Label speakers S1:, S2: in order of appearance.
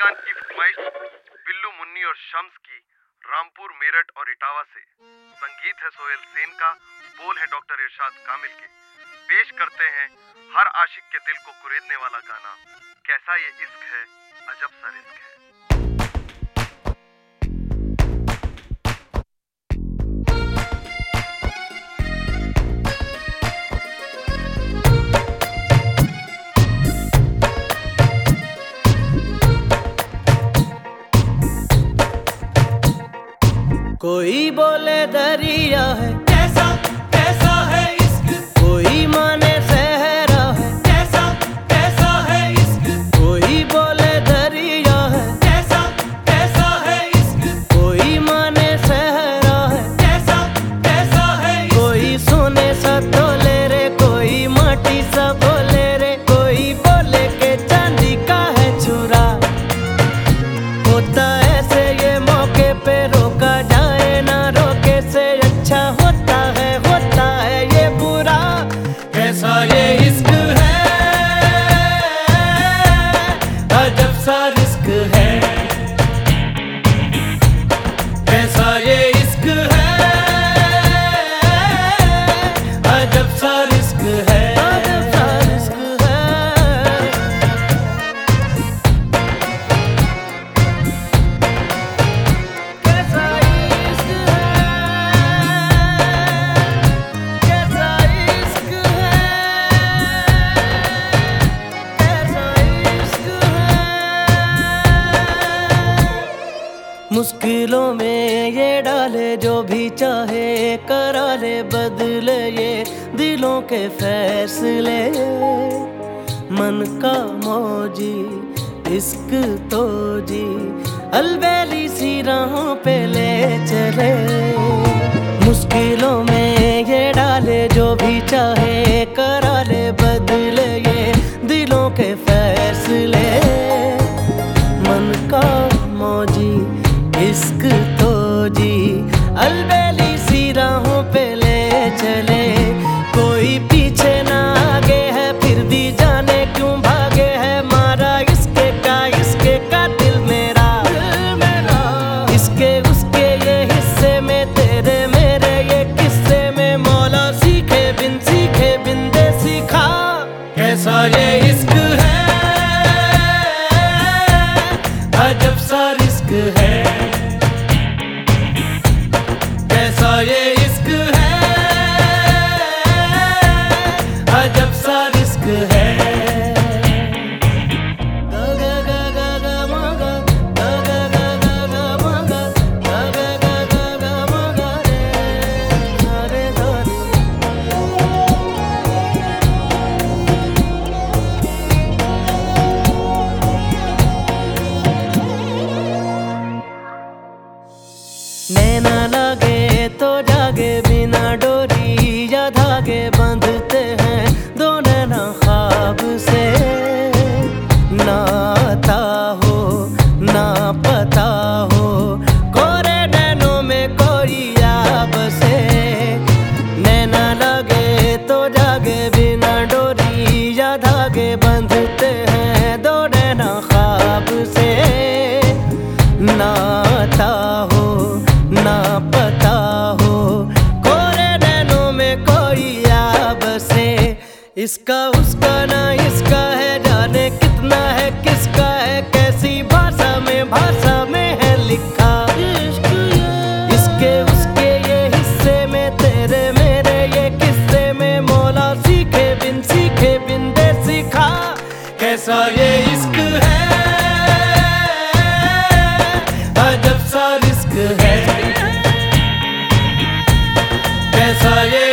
S1: रजनीकांत की फरमाइश बिल्लू मुन्नी और शम्स की रामपुर, मेरठ और इटावा से। संगीत है सोहेल सेन का बोल है डॉक्टर इरशाद कामिल के। पेश करते हैं हर आशिक के दिल को कुरेदने वाला गाना। कैसा ये इश्क है, अजब सा रिस्क है।
S2: कोई बोले दरिया है मुश्किलों में ये डाले जो भी चाहे, करा ले, बदले ये दिलों के फैसले। मन का मौजी, इश्क तो जी अलबेली सी राहों पे ले चले। मुश्किलों में ये डाले जो भी चाहे, करा ले, बदले ये पता हो। कोरे नैनों में कोई याब से। नैना लागे तो जागे, बिना डोरी या धागे बंधते हैं दो नैना ख्वाब से। नाता हो, ना पता हो। कोरे नैनों में कोई याब से। इसका, उसका ना सा ये इश्क है। हाँ, अजब सा रिस्क है।
S3: कैसा ये